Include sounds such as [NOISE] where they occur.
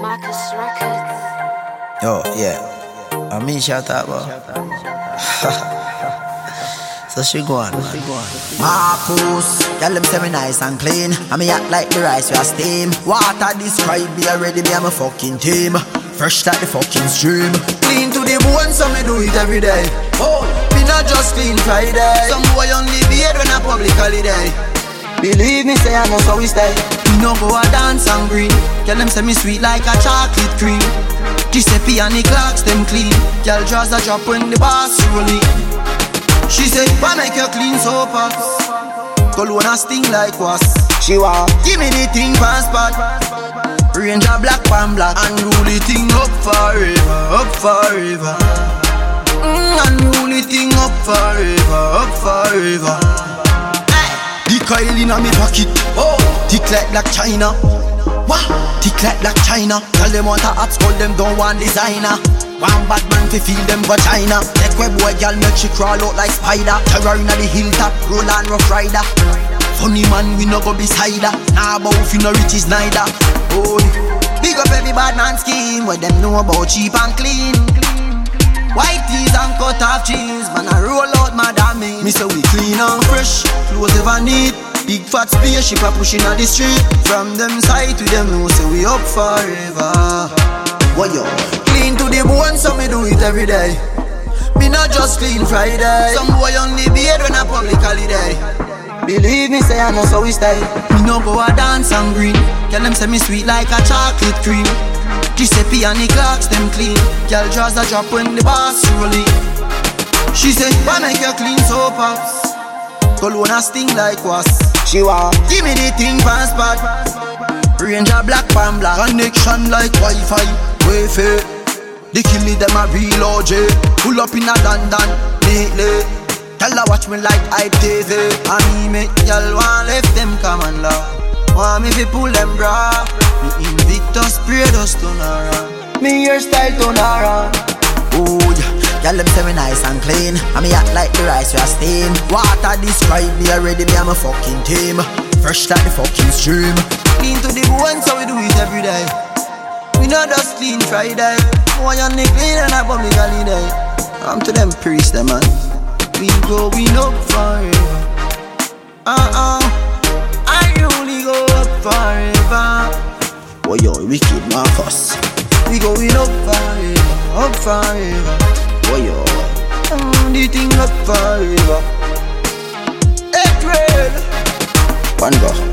Marcus Records. Yo, yeah. I mean, shout out, bro. [LAUGHS] so she go on. Marcus, tell them say me nice and clean. I me act like the rice we are steam. Water describe me already, me I'm a fucking team. Fresh like the fucking stream. Clean to the bone, so me do it every day. Oh, me not just clean Friday. Some boy only beard when a public holiday. Believe me, say I know so we stay. Me no go a dance and green. Tell them say me sweet like a chocolate cream. Giuseppe and the Clarks them clean. Girl draws a drop when the boss rolling. She say, why make you clean so fast? Cologne a sting like was. She want give me the thing fast spot. Ranger black pan black and rule the thing up forever, up forever. Mm, and rule the thing up forever, up forever. Coil in a me pocket, oh, tick like China. Wah, tick like China. Tell them want a hot skull, them don't want designer. One bad man fi feel them vagina. Take web boy, girl make she crawl out like spider. Terror inna the hilltop, roll on rough rider. Funny man, we no go beside her. Nah, but you no riches neither. Oh, big up every bad man scheme. What them know about cheap and clean. White tees and cut off jeans, man I roll out damage. Me say we clean and fresh, clothes ever neat. Big fat spaceship a pushing on the street. From them side to them no say we up forever. What yo? Clean to the bone, so me do it every day. Me not just clean Friday. Some boy only beard when a public holiday. Believe me, say I know so we stay. Me no go a dance and green. Tell them say me sweet like a chocolate cream. Giuseppe and the Clarks them clean. Girl draws a drop when the boss rolling. She say, why make you clean so fast? Cologne a sting like was. She want give me the thing fast spot. Ranger black pan black connection like Wi-Fi. Wi-Fi. The killie them a real OJ. Pull up in a London lately. Tell her watch me like I TV. And me make y'all want left them come and laugh. Want me fi pull them bra. Me Invictus spray dust turn around. Me hairstyle turn around. Yeah. Them say me nice and clean And me act like the rice we are steam. Water describe me already, me I'm a fucking team. Fresh like the fucking stream. Clean to the bone, so we do it every day. We not just clean Friday. Why you need clean and I public holiday I'm to them priests, them man. We going up forever. Uh-uh. I only go up forever. Oh yo, wicked Marcus? We going up forever, up forever Oh yo, mm, the thing up forever. April, one go.